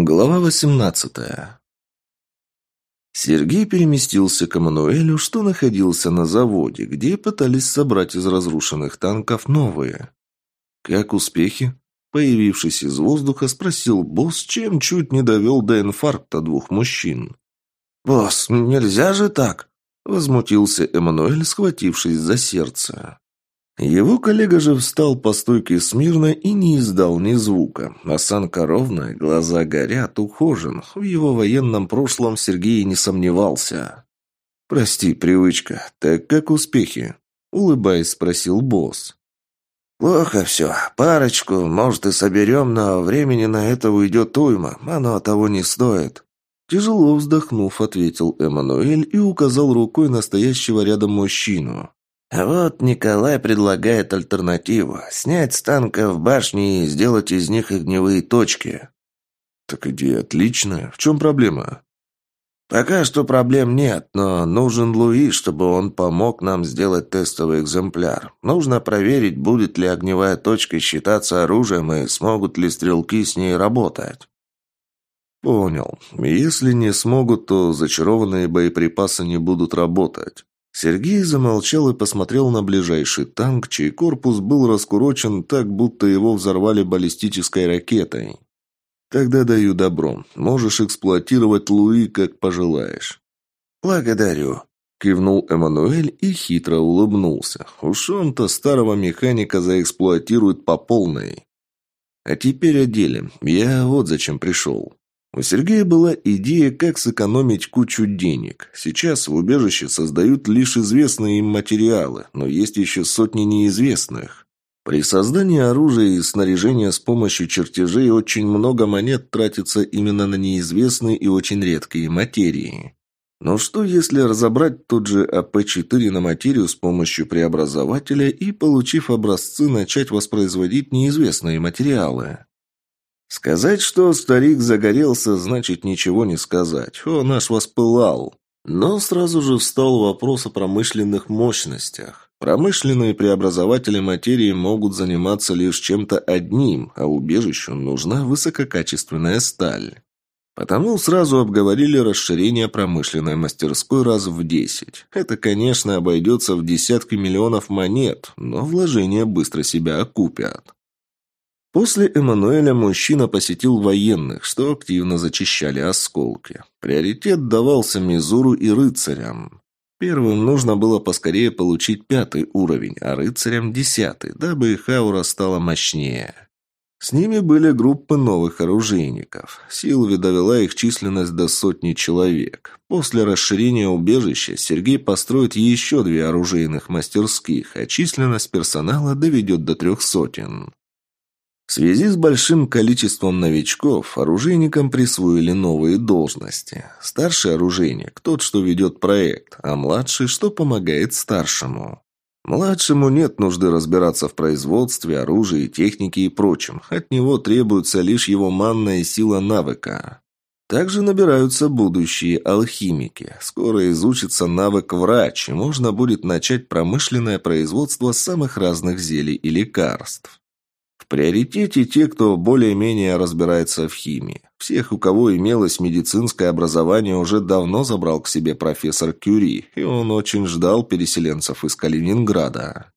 Глава 18 Сергей переместился к Эммануэлю, что находился на заводе, где пытались собрать из разрушенных танков новые. «Как успехи?» Появившись из воздуха, спросил босс, чем чуть не довел до инфаркта двух мужчин. «Босс, нельзя же так!» Возмутился Эммануэль, схватившись за сердце. Его коллега же встал по стойке смирно и не издал ни звука. Осанка ровная, глаза горят, ухожен. В его военном прошлом Сергей не сомневался. «Прости, привычка. Так как успехи?» Улыбаясь, спросил босс. «Плохо все. Парочку, может, и соберем, но времени на это уйдет уйма. Оно того не стоит». Тяжело вздохнув, ответил Эммануэль и указал рукой настоящего рядом мужчину. А вот Николай предлагает альтернативу – снять с танков башни и сделать из них огневые точки. Так идея отличная. В чем проблема? Пока что проблем нет, но нужен Луи, чтобы он помог нам сделать тестовый экземпляр. Нужно проверить, будет ли огневая точка считаться оружием и смогут ли стрелки с ней работать. Понял. Если не смогут, то зачарованные боеприпасы не будут работать. Сергей замолчал и посмотрел на ближайший танк, чей корпус был раскурочен так, будто его взорвали баллистической ракетой. «Тогда даю добро. Можешь эксплуатировать Луи, как пожелаешь». «Благодарю», — кивнул Эммануэль и хитро улыбнулся. «Уж он-то старого механика заэксплуатирует по полной». «А теперь о деле. Я вот зачем пришел». У Сергея была идея, как сэкономить кучу денег. Сейчас в убежище создают лишь известные им материалы, но есть еще сотни неизвестных. При создании оружия и снаряжения с помощью чертежей очень много монет тратится именно на неизвестные и очень редкие материи. Но что если разобрать тот же АП-4 на материю с помощью преобразователя и, получив образцы, начать воспроизводить неизвестные материалы? Сказать, что старик загорелся, значит ничего не сказать. Он аж воспылал. Но сразу же встал вопрос о промышленных мощностях. Промышленные преобразователи материи могут заниматься лишь чем-то одним, а убежищу нужна высококачественная сталь. Потому сразу обговорили расширение промышленной мастерской раз в десять. Это, конечно, обойдется в десятки миллионов монет, но вложения быстро себя окупят. После Эммануэля мужчина посетил военных, что активно зачищали осколки. Приоритет давался Мизуру и рыцарям. Первым нужно было поскорее получить пятый уровень, а рыцарям – десятый, дабы их аура стала мощнее. С ними были группы новых оружейников. Силви довела их численность до сотни человек. После расширения убежища Сергей построит еще две оружейных мастерских, а численность персонала доведет до трех сотен. В связи с большим количеством новичков оружейникам присвоили новые должности. Старший оружейник – тот, что ведет проект, а младший – что помогает старшему. Младшему нет нужды разбираться в производстве, оружии, технике и прочем. От него требуется лишь его манная сила навыка. Также набираются будущие алхимики. Скоро изучится навык врач, и можно будет начать промышленное производство самых разных зелий и лекарств приоритете те, кто более-менее разбирается в химии. Всех, у кого имелось медицинское образование, уже давно забрал к себе профессор Кюри, и он очень ждал переселенцев из Калининграда.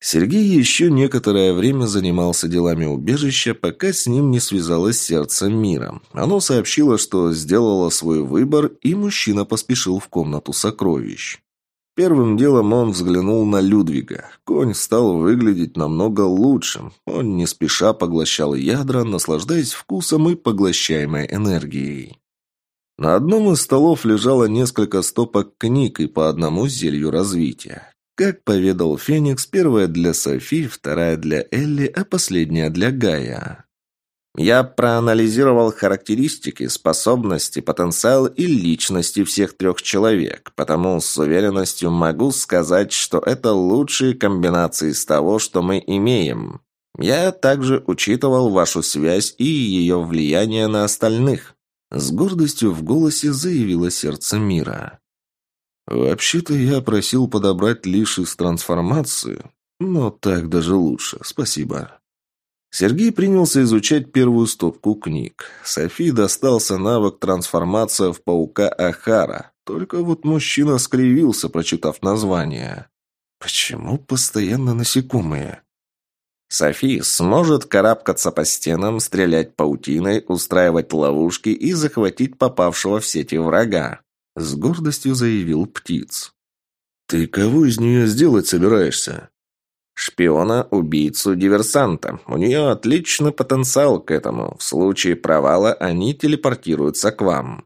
Сергей еще некоторое время занимался делами убежища, пока с ним не связалось сердце мира. Оно сообщило, что сделало свой выбор, и мужчина поспешил в комнату сокровищ. Первым делом он взглянул на Людвига. Конь стал выглядеть намного лучше. Он не спеша поглощал ядра, наслаждаясь вкусом и поглощаемой энергией. На одном из столов лежало несколько стопок книг и по одному зелью развития. Как поведал Феникс, первая для Софи, вторая для Элли, а последняя для Гая. Я проанализировал характеристики, способности, потенциал и личности всех трех человек, потому с уверенностью могу сказать, что это лучшие комбинации из того, что мы имеем. Я также учитывал вашу связь и ее влияние на остальных. С гордостью в голосе заявило сердце мира. «Вообще-то я просил подобрать лишь из трансформации, но так даже лучше, спасибо». Сергей принялся изучать первую стопку книг. Софи достался навык трансформация в паука Ахара. Только вот мужчина скривился, прочитав название. Почему постоянно насекомые? Софи сможет карабкаться по стенам, стрелять паутиной, устраивать ловушки и захватить попавшего в сети врага. С гордостью заявил птиц. «Ты кого из нее сделать собираешься?» «Шпиона, убийцу, диверсанта. У нее отличный потенциал к этому. В случае провала они телепортируются к вам».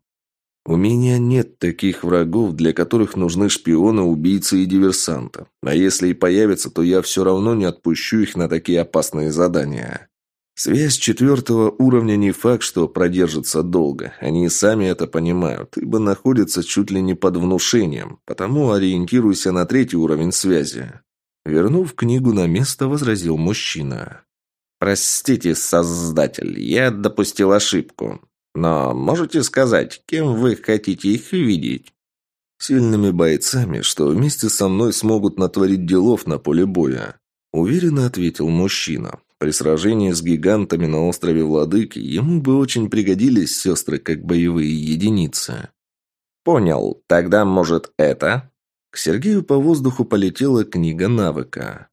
У меня нет таких врагов, для которых нужны шпионы, убийцы и диверсанты. А если и появятся, то я все равно не отпущу их на такие опасные задания. Связь четвертого уровня не факт, что продержится долго. Они и сами это понимают, ибо находятся чуть ли не под внушением. Потому ориентируйся на третий уровень связи. Вернув книгу на место, возразил мужчина. «Простите, Создатель, я допустил ошибку. Но можете сказать, кем вы хотите их видеть? Сильными бойцами, что вместе со мной смогут натворить делов на поле боя. Уверенно ответил мужчина. При сражении с гигантами на острове Владыки ему бы очень пригодились сестры как боевые единицы. «Понял. Тогда, может, это?» К Сергею по воздуху полетела книга навыка.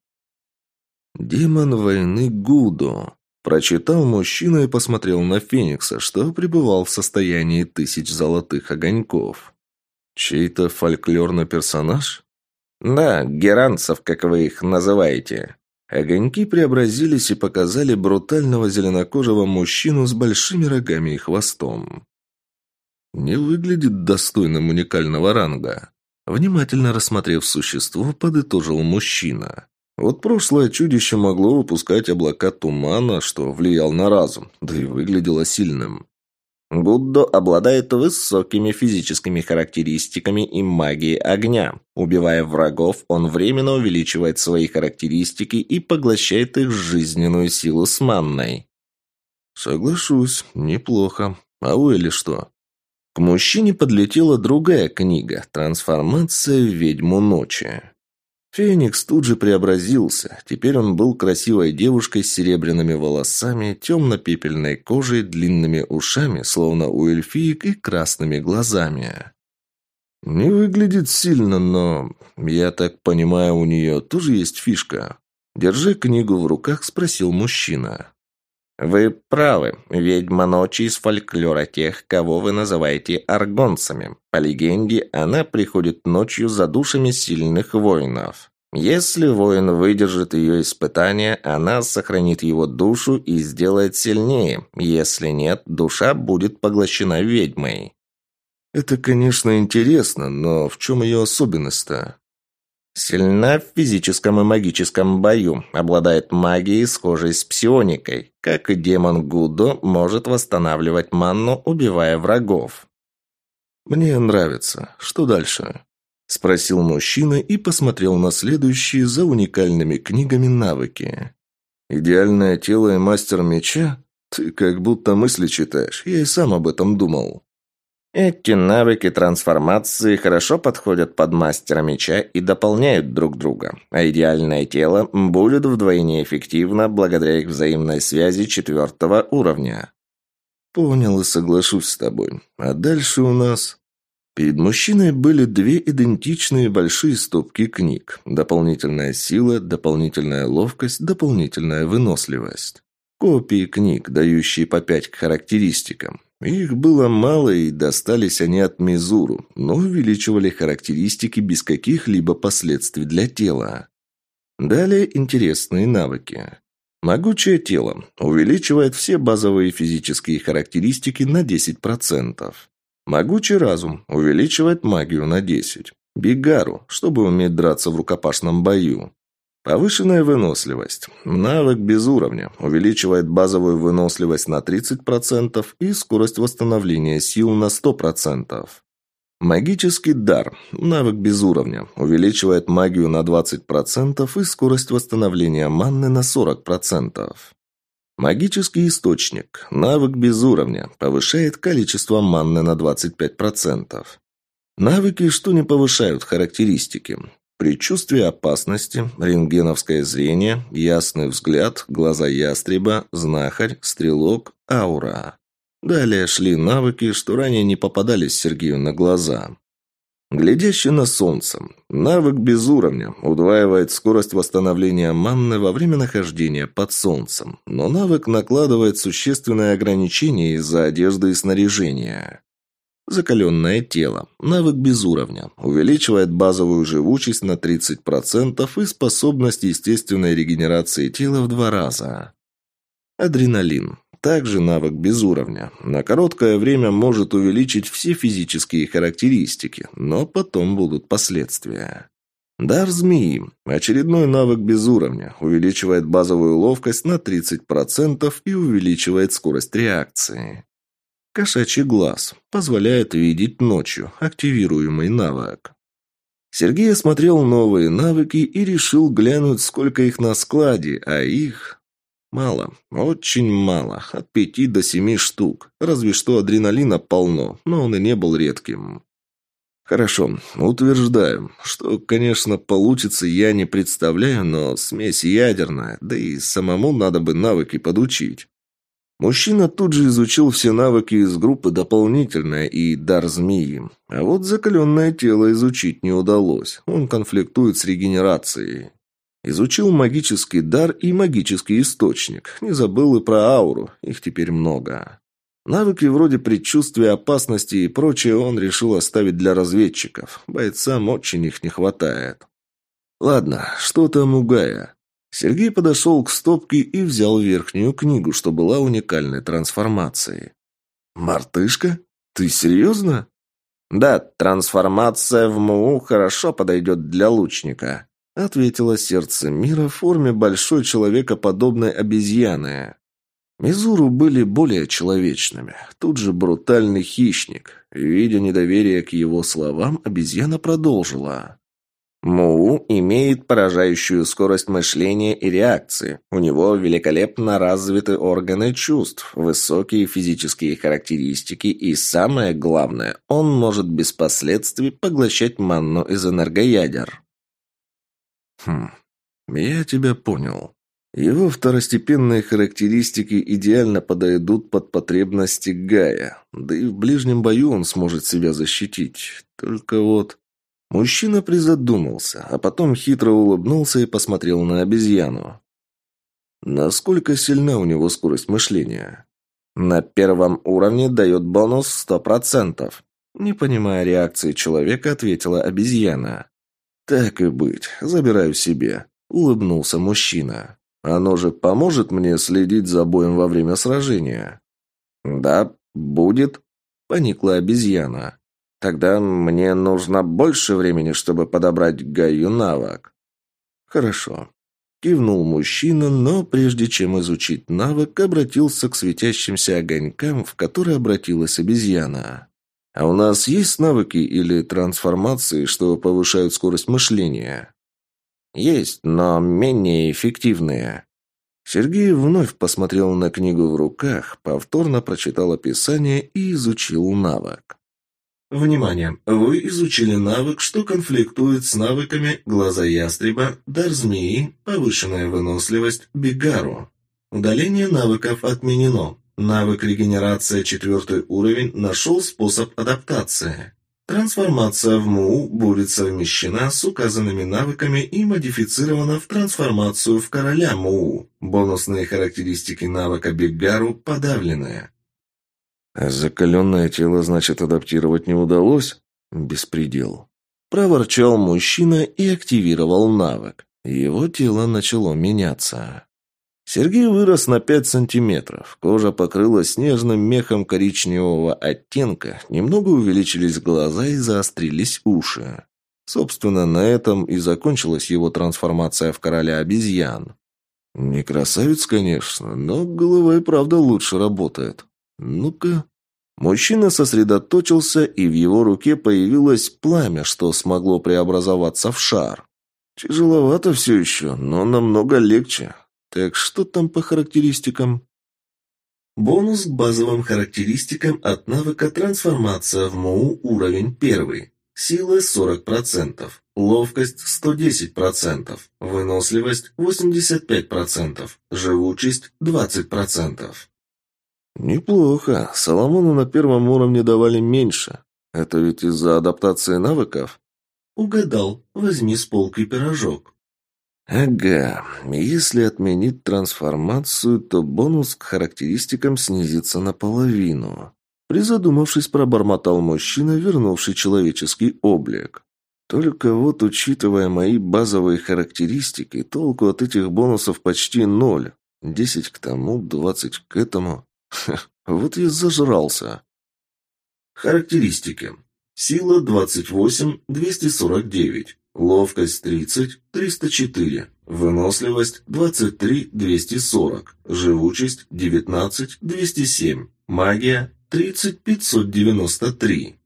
«Демон войны Гудо. Прочитал мужчина и посмотрел на Феникса, что пребывал в состоянии тысяч золотых огоньков. Чей-то фольклорный персонаж? Да, геранцев, как вы их называете. Огоньки преобразились и показали брутального зеленокожего мужчину с большими рогами и хвостом. Не выглядит достойным уникального ранга. Внимательно рассмотрев существо, подытожил мужчина. Вот прошлое чудище могло выпускать облака тумана, что влиял на разум, да и выглядело сильным. Гуддо обладает высокими физическими характеристиками и магией огня. Убивая врагов, он временно увеличивает свои характеристики и поглощает их жизненную силу с манной. Соглашусь, неплохо. А у Эли что? К мужчине подлетела другая книга «Трансформация в ведьму ночи». Феникс тут же преобразился. Теперь он был красивой девушкой с серебряными волосами, темно-пепельной кожей, длинными ушами, словно у эльфиек, и красными глазами. Не выглядит сильно, но, я так понимаю, у нее тоже есть фишка. Держа книгу в руках, спросил мужчина. «Вы правы. Ведьма ночи из фольклора тех, кого вы называете аргонцами. По легенде, она приходит ночью за душами сильных воинов. Если воин выдержит ее испытание, она сохранит его душу и сделает сильнее. Если нет, душа будет поглощена ведьмой». «Это, конечно, интересно, но в чем ее особенность-то?» Сильна в физическом и магическом бою, обладает магией, схожей с псионикой. Как и демон Гудо, может восстанавливать манну, убивая врагов. «Мне нравится. Что дальше?» Спросил мужчина и посмотрел на следующие за уникальными книгами навыки. «Идеальное тело и мастер меча? Ты как будто мысли читаешь. Я и сам об этом думал». Эти навыки трансформации хорошо подходят под мастера меча и дополняют друг друга, а идеальное тело будет вдвойне эффективно благодаря их взаимной связи четвертого уровня. Понял и соглашусь с тобой. А дальше у нас... Перед мужчиной были две идентичные большие стопки книг. Дополнительная сила, дополнительная ловкость, дополнительная выносливость. Копии книг, дающие по пять характеристикам. Их было мало, и достались они от Мизуру, но увеличивали характеристики без каких-либо последствий для тела. Далее интересные навыки. Могучее тело увеличивает все базовые физические характеристики на 10%. Могучий разум увеличивает магию на 10%. Бигару, чтобы уметь драться в рукопашном бою. Повышенная выносливость. Навык без уровня. Увеличивает базовую выносливость на 30% и скорость восстановления сил на 100%. Магический дар. Навык без уровня. Увеличивает магию на 20% и скорость восстановления манны на 40%. Магический источник. Навык без уровня. Повышает количество манны на 25%. Навыки, что не повышают характеристики. Предчувствие опасности, рентгеновское зрение, ясный взгляд, глаза ястреба, знахарь, стрелок, аура. Далее шли навыки, что ранее не попадались Сергею на глаза. Глядящий на солнце. Навык без уровня. Удваивает скорость восстановления манны во время нахождения под солнцем. Но навык накладывает существенное ограничение из-за одежды и снаряжения. Закаленное тело. Навык без уровня. Увеличивает базовую живучесть на 30% и способность естественной регенерации тела в два раза. Адреналин. Также навык без уровня. На короткое время может увеличить все физические характеристики, но потом будут последствия. Дар змеи. Очередной навык без уровня. Увеличивает базовую ловкость на 30% и увеличивает скорость реакции. Кошачий глаз. Позволяет видеть ночью. Активируемый навык. Сергей осмотрел новые навыки и решил глянуть, сколько их на складе, а их... Мало, очень мало, от пяти до семи штук. Разве что адреналина полно, но он и не был редким. Хорошо, утверждаю, что, конечно, получится, я не представляю, но смесь ядерная, да и самому надо бы навыки подучить. Мужчина тут же изучил все навыки из группы «Дополнительная» и «Дар змеи». А вот закаленное тело изучить не удалось. Он конфликтует с регенерацией. Изучил магический дар и магический источник. Не забыл и про ауру, их теперь много. Навыки вроде предчувствия опасности и прочее он решил оставить для разведчиков. Бойцам очень их не хватает. Ладно, что там у Гая? Сергей подошел к стопке и взял верхнюю книгу, что была уникальной трансформацией. «Мартышка? Ты серьезно?» «Да, трансформация в МУ хорошо подойдет для лучника», ответило сердце мира в форме большой человекоподобной обезьяны. Мизуру были более человечными. Тут же брутальный хищник. Видя недоверие к его словам, обезьяна продолжила. Муу имеет поражающую скорость мышления и реакции. У него великолепно развиты органы чувств, высокие физические характеристики и, самое главное, он может без последствий поглощать манну из энергоядер. Хм, я тебя понял. Его второстепенные характеристики идеально подойдут под потребности Гая, да и в ближнем бою он сможет себя защитить. Только вот... Мужчина призадумался, а потом хитро улыбнулся и посмотрел на обезьяну. Насколько сильна у него скорость мышления? На первом уровне дает бонус сто процентов. Не понимая реакции человека, ответила обезьяна. «Так и быть, забираю себе», — улыбнулся мужчина. «Оно же поможет мне следить за боем во время сражения?» «Да, будет», — поникла обезьяна. «Тогда мне нужно больше времени, чтобы подобрать Гаю навык». «Хорошо», — кивнул мужчина, но прежде чем изучить навык, обратился к светящимся огонькам, в которые обратилась обезьяна. А у нас есть навыки или трансформации, что повышают скорость мышления? Есть, но менее эффективные. Сергей вновь посмотрел на книгу в руках, повторно прочитал описание и изучил навык. Внимание! Вы изучили навык, что конфликтует с навыками глаза ястреба, дар змеи, повышенная выносливость, бигару. Удаление навыков отменено. Навык регенерация четвертый уровень нашел способ адаптации. Трансформация в МУ будет совмещена с указанными навыками и модифицирована в трансформацию в короля МУ. Бонусные характеристики навыка Беггару подавлены. А закаленное тело, значит, адаптировать не удалось? Беспредел. Проворчал мужчина и активировал навык. Его тело начало меняться. Сергей вырос на пять сантиметров. Кожа покрылась снежным мехом коричневого оттенка, немного увеличились глаза и заострились уши. Собственно, на этом и закончилась его трансформация в короля обезьян. Не красавец, конечно, но голова и правда лучше работает. Ну-ка. Мужчина сосредоточился, и в его руке появилось пламя, что смогло преобразоваться в шар. Тяжеловато все еще, но намного легче. Так что там по характеристикам? Бонус к базовым характеристикам от навыка трансформация в МОУ уровень 1. Сила 40%, ловкость 110%, выносливость 85%, живучесть 20%. Неплохо. Соломону на первом уровне давали меньше. Это ведь из-за адаптации навыков? Угадал. Возьми с полки пирожок. Ага. Если отменить трансформацию, то бонус к характеристикам снизится наполовину. Призадумавшись, пробормотал мужчина, вернувший человеческий облик. Только вот, учитывая мои базовые характеристики, толку от этих бонусов почти ноль. Десять к тому, двадцать к этому. Вот я зажрался. Характеристики. Сила 28, 249. Ловкость 30, 304. Выносливость 23, 240. Живучесть 19, 207. Магия Тридцать пятьсот девяносто три.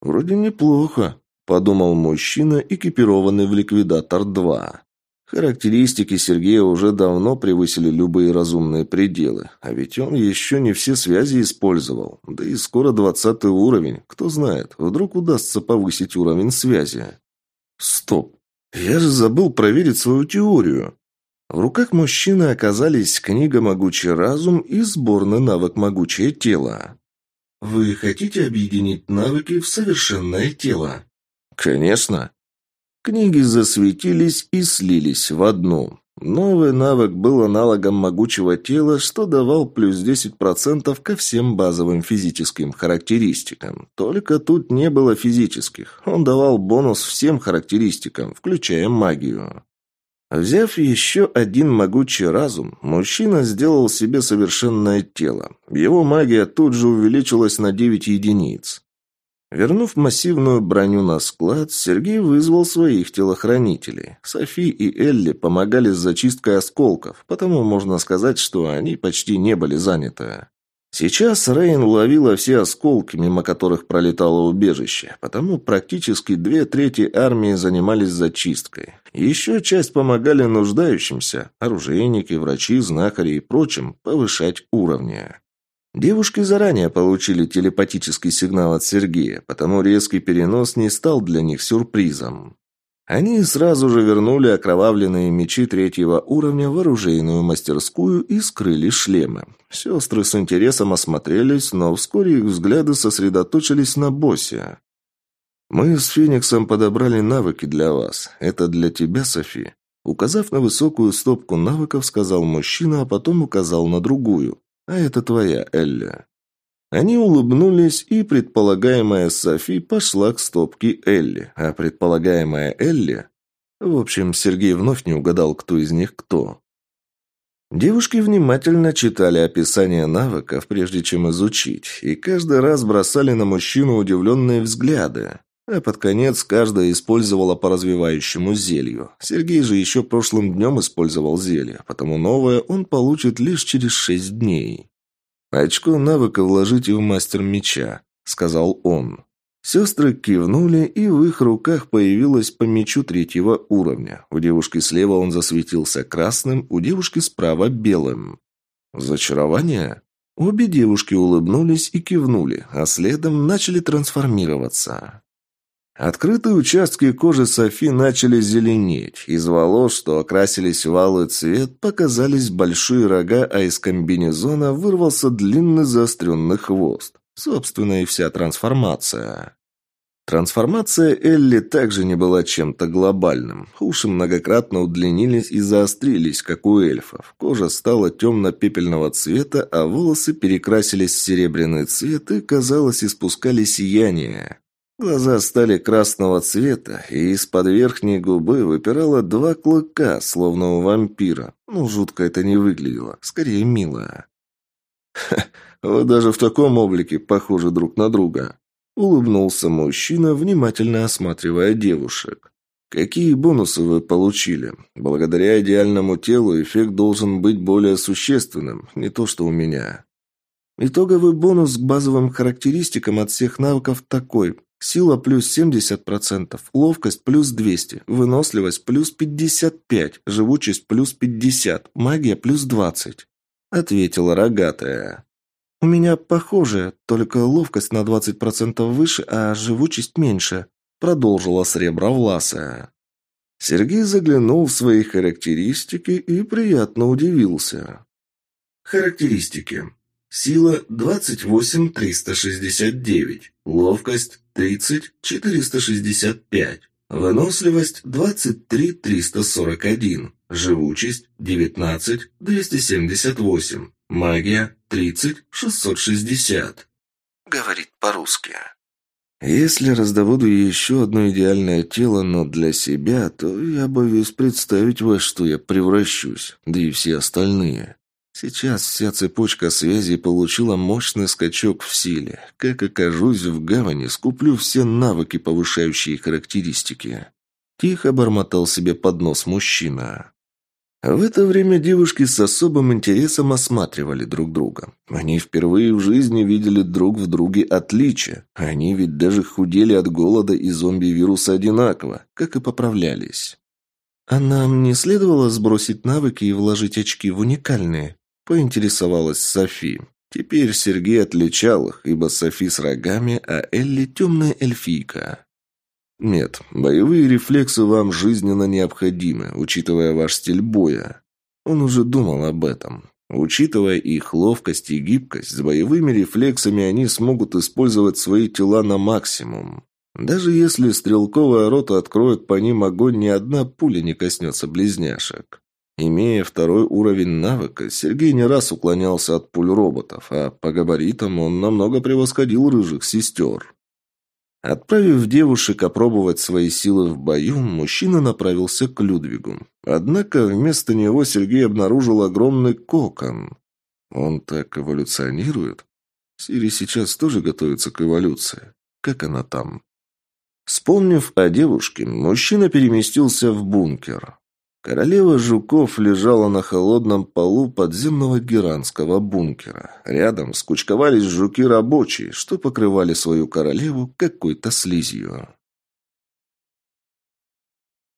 «Вроде неплохо», – подумал мужчина, экипированный в «Ликвидатор-2». Характеристики Сергея уже давно превысили любые разумные пределы, а ведь он еще не все связи использовал. Да и скоро двадцатый уровень, кто знает, вдруг удастся повысить уровень связи. Стоп, я же забыл проверить свою теорию. В руках мужчины оказались книга «Могучий разум» и сборный навык «Могучее тело». «Вы хотите объединить навыки в совершенное тело?» «Конечно». Книги засветились и слились в одну. Новый навык был аналогом могучего тела, что давал плюс 10% ко всем базовым физическим характеристикам. Только тут не было физических. Он давал бонус всем характеристикам, включая магию. Взяв еще один могучий разум, мужчина сделал себе совершенное тело. Его магия тут же увеличилась на 9 единиц. Вернув массивную броню на склад, Сергей вызвал своих телохранителей. Софи и Элли помогали с зачисткой осколков, потому можно сказать, что они почти не были заняты. Сейчас Рейн ловила все осколки, мимо которых пролетало убежище, потому практически две трети армии занимались зачисткой. Еще часть помогали нуждающимся, оружейники, врачи, знахари и прочим, повышать уровни. Девушки заранее получили телепатический сигнал от Сергея, потому резкий перенос не стал для них сюрпризом. Они сразу же вернули окровавленные мечи третьего уровня в оружейную мастерскую и скрыли шлемы. Сестры с интересом осмотрелись, но вскоре их взгляды сосредоточились на боссе. «Мы с Фениксом подобрали навыки для вас. Это для тебя, Софи». Указав на высокую стопку навыков, сказал мужчина, а потом указал на другую. «А это твоя, Элля». Они улыбнулись, и предполагаемая Софи пошла к стопке Элли, а предполагаемая Элли... В общем, Сергей вновь не угадал, кто из них кто. Девушки внимательно читали описание навыков, прежде чем изучить, и каждый раз бросали на мужчину удивленные взгляды. А под конец каждая использовала по развивающему зелью. Сергей же еще прошлым днем использовал зелье, потому новое он получит лишь через шесть дней. «Очко навыка вложите в мастер меча», — сказал он. Сестры кивнули, и в их руках появилось по мечу третьего уровня. У девушки слева он засветился красным, у девушки справа – белым. «Зачарование?» Обе девушки улыбнулись и кивнули, а следом начали трансформироваться. Открытые участки кожи Софи начали зеленеть. Из волос, что окрасились в алый цвет, показались большие рога, а из комбинезона вырвался длинный заостренный хвост. Собственно, и вся трансформация. Трансформация Элли также не была чем-то глобальным. Уши многократно удлинились и заострились, как у эльфов. Кожа стала темно-пепельного цвета, а волосы перекрасились в серебряный цвет и, казалось, испускали сияние. Глаза стали красного цвета, и из-под верхней губы выпирало два клыка, словно у вампира. Ну, жутко это не выглядело, скорее мило. «Ха, вы даже в таком облике похожи друг на друга», — улыбнулся мужчина, внимательно осматривая девушек. «Какие бонусы вы получили? Благодаря идеальному телу эффект должен быть более существенным, не то что у меня». Итоговый бонус к базовым характеристикам от всех навыков такой. Сила плюс 70%, ловкость плюс 200, выносливость плюс 55, живучесть плюс 50, магия плюс 20», — ответила рогатая. «У меня похоже, только ловкость на 20% выше, а живучесть меньше», продолжила Сребровласая. Сергей заглянул в свои характеристики и приятно удивился. Характеристики. Сила 28369, ловкость 30465, выносливость 23341, живучесть 19278, магия 30660. Говорит по-русски. Если раздобуду еще одно идеальное тело, но для себя, то я боюсь представить, во что я превращусь, да и все остальные. Сейчас вся цепочка связей получила мощный скачок в силе. Как окажусь в гавани, скуплю все навыки, повышающие характеристики. Тихо бормотал себе под нос мужчина. В это время девушки с особым интересом осматривали друг друга. Они впервые в жизни видели друг в друге отличия. Они ведь даже худели от голода и зомби-вируса одинаково, как и поправлялись. «А нам не следовало сбросить навыки и вложить очки в уникальные?» – поинтересовалась Софи. Теперь Сергей отличал их, ибо Софи с рогами, а Элли – темная эльфийка. Нет, боевые рефлексы вам жизненно необходимы, учитывая ваш стиль боя. Он уже думал об этом. Учитывая их ловкость и гибкость, с боевыми рефлексами они смогут использовать свои тела на максимум. Даже если стрелковая рота откроет по ним огонь, ни одна пуля не коснется близняшек. Имея второй уровень навыка, Сергей не раз уклонялся от пуль роботов, а по габаритам он намного превосходил рыжих сестер. Отправив девушек опробовать свои силы в бою, мужчина направился к Людвигу. Однако вместо него Сергей обнаружил огромный кокон. Он так эволюционирует? Сири сейчас тоже готовится к эволюции. Как она там? Вспомнив о девушке, мужчина переместился в бункер. Королева жуков лежала на холодном полу подземного геранского бункера. Рядом скучковались жуки рабочие, что покрывали свою королеву какой-то слизью.